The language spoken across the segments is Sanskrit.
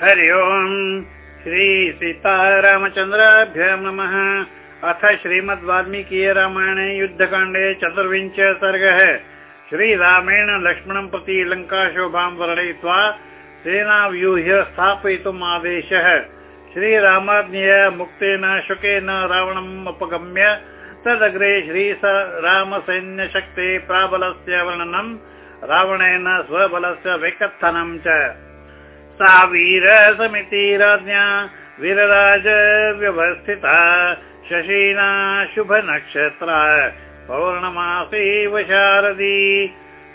हरि ओम् श्री सीतारामचन्द्राभ्य नमः। अथ श्रीमद् वाल्मीकीय रामायणे युद्धकाण्डे चतुर्विंश सर्गः। श्रीरामेण लक्ष्मणं प्रति लङ्काशोभां वर्णयित्वा सेनाव्यूह्य स्थापयितुम् आदेशः। श्रीरामाज्ञय मुक्तेन शुकेन रावणम् उपगम्य तदग्रे श्री रामसैन्यशक्ते प्राबलस्य वर्णनम् रावणेन स्वबलस्य विकथनम् च सा वीरसमिति राज्ञा वीरराज व्यवस्थिता शशीना शुभ नक्षत्रा पौर्णमासीव शारदी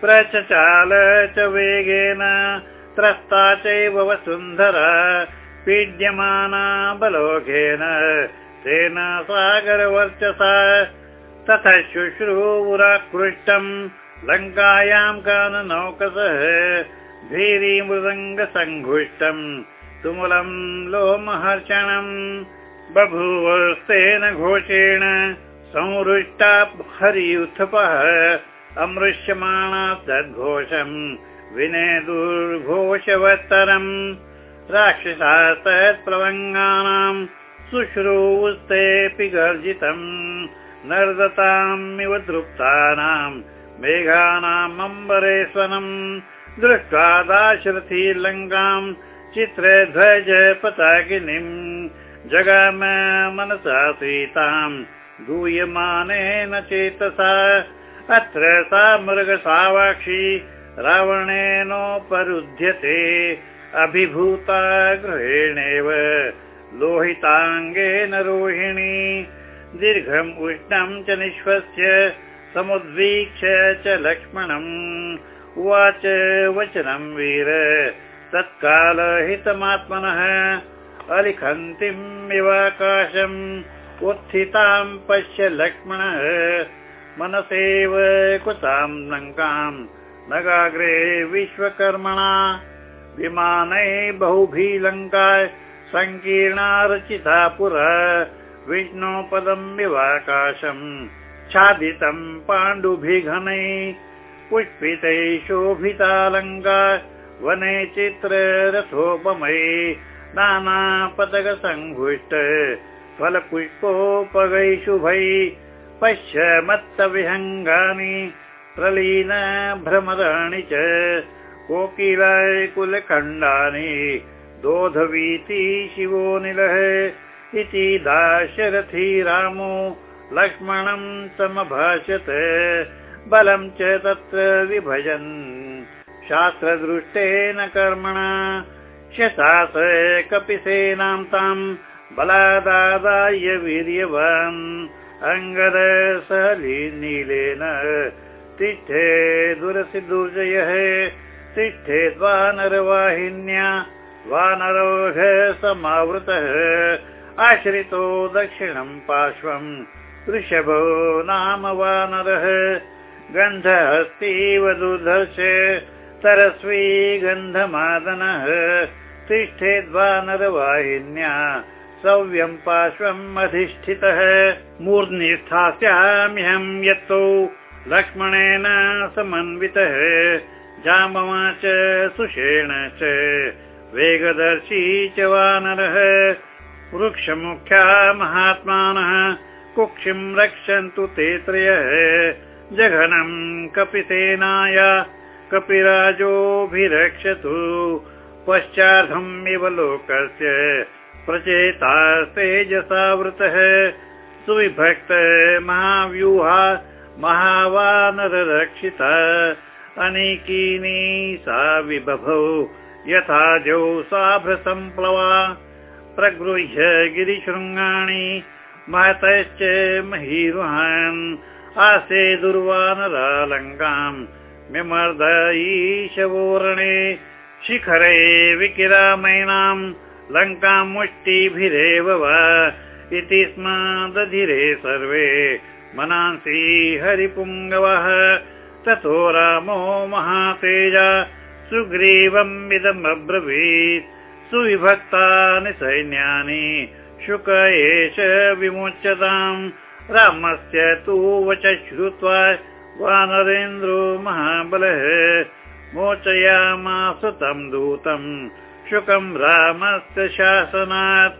प्रचचाल च वेगेन त्रस्ता चैव वसुन्धरा पीड्यमाना बलोघेन तेन सागरवर्चसा तथा शुश्रूराकृष्टम् लङ्कायां काननौकसः धीरी मृदङ्गसङ्घुष्टम् तुमुलम् लोमहर्षणम् बभूवस्तेन घोषेण संहृष्टा हरियुत्थपः अमृश्यमाणा तद्घोषम् विने दुर्घोषवत्तरम् राक्षसास्तत्प्लवङ्गानाम् शुश्रूस्तेऽपि गर्जितम् नर्दताम् इव तृप्तानाम् मेघानाम् अम्बरेश्वरम् दृष्ट्वा दाशरथी लङ्काम् चित्रे ध्वज पताकिनीम् जगाम मनसा सीताम्। दूयमानेन चेतसा अत्र सा मृगसावाक्षी रावणेनोपरुध्यते अभिभूता गृहेणेव लोहिताङ्गेन रोहिणी। दीर्घम् उष्णम् च निःश्वस्य समुद्वीक्ष्य च लक्ष्मणम् उवाच वचनं वीर। तत्कालहितमात्मनः अलिखन्तीमिवाकाशम् उत्थितां पश्य लक्ष्मणः। मनसेव कुतां लङ्काम् नगाग्रे विश्वकर्मणा। विमानै बहुभिः लङ्काय सङ्कीर्णा रचिता पुरा। विष्णोपदम् विवाकाशम् छादितम् पाण्डुभिघनै पुष्पितै शोभितालङ्का वने चित्र रथोपमये नानापदकसङ्घुष्ट फलपुष्पोपगै शुभै पश्य मत्तविहङ्गानि प्रलीन भ्रमराणि च कोकिलाय कुलखण्डानि दोधवीति शिवोनिलः इति दाशरथी रामो लक्ष्मणं समभाषत बलं च तत्र विभजन्। शास्त्रदृष्टेन कर्मणा। शशास कपिसेनां ताम् बलादादाय वीर्यवान् अङ्गद नीलेन तिष्ठे दुरसि दुर्जयः तिष्ठेद् वानरवाहिन्या वानरोघ समावृतः। आश्रितो दक्षिणम् पार्श्वम्। वृषभो नाम वानरः गन्धहस्तीव दुर्धर्ष सरस्वी गन्धमादनः तिष्ठेद्वानरवाहिन्या सव्यम् पार्श्वम् अधिष्ठितः। मूर्ध्नि स्थास्याम्यहम् यत्तौ लक्ष्मणेन समन्वितः जामवा च सुषेण च वेगदर्शी च वानरः वृक्षमुख्या महात्मानः कुक्षिम् रक्षन्तु ते त्रयः जघनम् कपिसेनाय कपिराजोऽभिरक्षतु। पश्चार्धम् इव लोकस्य प्रचेतास्तेजसावृतः सुविभक्त महाव्यूहा महावानररक्षिता अनेकीनि सा विबभौ। यथा जौ साभ्रसम्प्लवा प्रगृह्य गिरिशृङ्गाणि महतश्च महीरुहान् आसे दुर्वानरालङ्काम् मिमर्द ईशवोरणे शिखरे विकिरामैनाम् लङ्काम् मुष्टिभिरेव वा इति स्म दधिरे सर्वे मनांसि हरिपुङ्गवः। ततो रामो महातेजा सुग्रीवम् इदमब्रवीत्। सुविभक्तानि सैन्यानि शुक एष विमुच्यताम् रामस्य तु वच श्रुत्वा वानरेन्द्रो महाबलः। मोचयामास तं दूतम् शुकम् रामस्य शासनात्।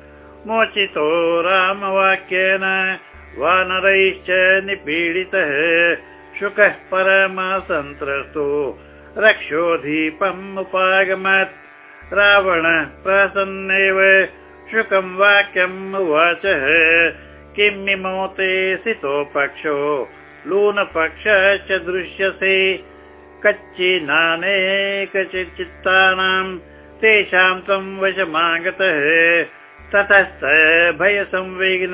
मोचितो रामवाक्येन वानरैश्च निपीडितः। शुकः परमसन्त्रस्तो रक्षोधीपम् उपागमत्। रावण प्रसन्नेव शुकम् वाक्यम् उवाचः किमिमोते सितो पक्षो? लूनपक्ष च दृश्यसे। कच्चिन्नानेकचित्तानाम् तेषां त्वं वशमागतः। ततस्त भयसंवेगिन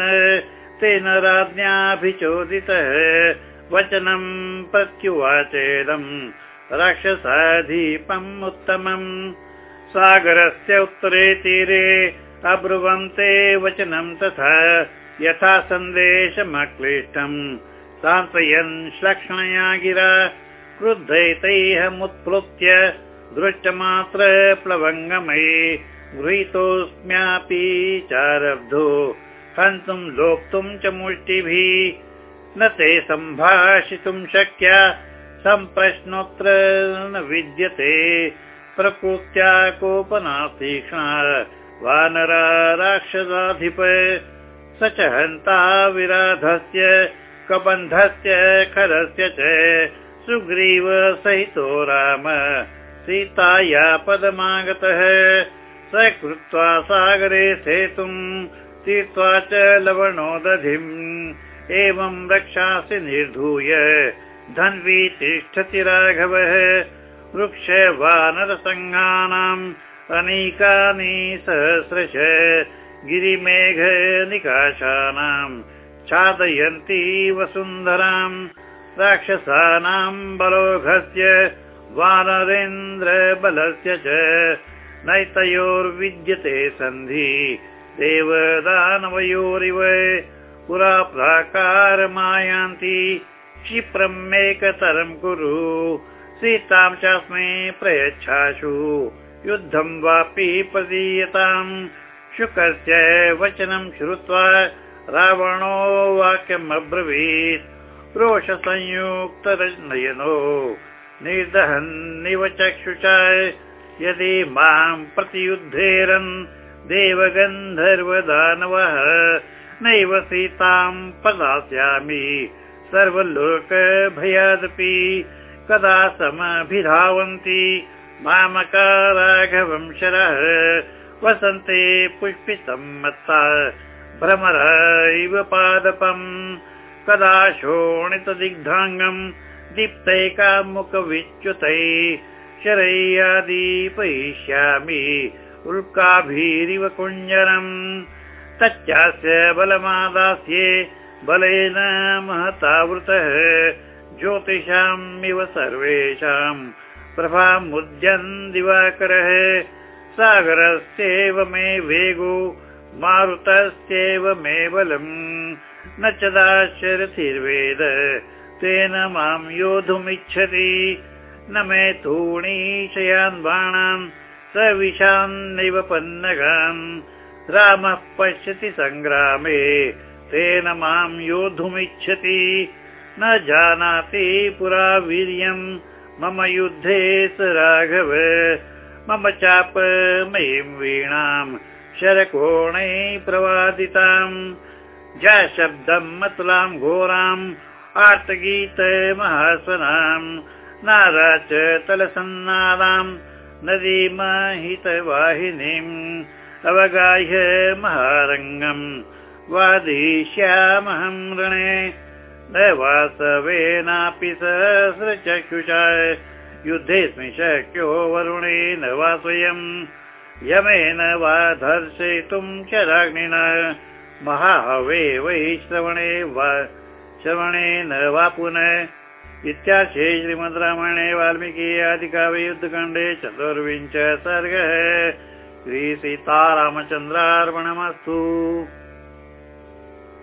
तेन राज्ञाभिचोदितः। वचनम् प्रत्युवाचेदम् राक्षसाधीपम् उत्तमम् सागरस्य उत्तरे तीरे अब्रुवन्ते वचनं तथा यथा सन्देशमक्लिष्टम्। सान्त्वयन् श्लक्ष्णया गिरा क्रुद्धैतैहमुत्प्लुत्य दृष्टमात्र प्लवङ्गमयि गृहीतोऽस्म्यापि चारब्धो। हन्तुम् लोप्तुम् च मुष्टिभिः न ते सम्भाषितुम् शक्या। सम्प्रश्नोत्र न विद्यते। प्रकृत्या कोपनातीक्ष्णा वानरा राक्षसाधिप स च हन्ता विराधस्य कबन्धस्य खरस्य च सुग्रीव सहितो राम। सीताया पदमागतः स कृत्वा सागरे सेतुम् तीर्त्वा च लवणोदधिम्। एवं रक्षासि निर्धूय धन्वी तिष्ठति राघवः। वृक्ष वानरसङ्घानाम् अनेकानि सहस्रश गिरिमेघ निकाशानाम् छादयन्ति वसुन्धराम् राक्षसानाम् बलोघस्य वानरेन्द्रबलस्य च नैतयोर्विद्यते सन्धि देवदानवयोरिव पुरा प्राकारमायान्ति क्षिप्रम् एकतरम् कुरु सीतां चास्मै प्रयच्छाशु युद्धम् वापि प्रदीयताम् शुकस्य वचनं श्रुत्वा रावणो वाक्यम् अब्रवीत्। रोषसंयुक्तनयनो निर्दहन्निव चक्षुषा। यदि माम् प्रतियुद्धेरन् देवगन्धर्वदानवः नैव सीताम् प्रदास्यामि सर्वलोकभयादपि कदा समभिधावन्ति। मामका राघवं शरः वसन्ते पुष्पितम् मत्ता भ्रमर इव पादपम् कदा शोणितदिग्धाङ्गम् दीप्तैकामुखविच्युतै शरैयादीपयिष्यामि उल्काभिरिव कुञ्जरम् तच्चास्य बलमादास्ये बलेन महतावृतः ज्योतिषाम् इव सर्वेषाम् प्रभामुद्यन् दिवाकरः सागरस्यैव मे वेगो मारुतस्यैव मे बलम्। न च दाशरथिर्वेद तेन मां योद्धुमिच्छति न मे तूणीशयान् बाणान् स पन्नगान्। रामः पश्यति सङ्ग्रामे तेन मां योद्धुमिच्छति न जानाति पुरा वीर्यम् मम युद्धे स राघव मम चापमयीं वीणाम् शरकोणै प्रवादिताम् जशब्दम् मतुलाम् घोराम् आर्तगीत महासनाम् नारा च तलसन्नादाम् नदीमहितवाहिनीम् अवगाह्य महारङ्गम् वादिष्यामहम् ऋणे न वासवेनापि सहस्रचक्षुषा युद्धेऽस्मि शक्यो वरुणेन वा स्वयम् यमेन वा दर्शयितुम् च राज्ञिना महाहवे वै श्रवणे वा श्रवणेन वा पुनः। इत्याशे श्रीमद् रामायणे वाल्मीकि आदिकाव्ये युद्धकाण्डे चतुर्विंश सर्गः। श्रीसीतारामचन्द्रार्पणमस्तु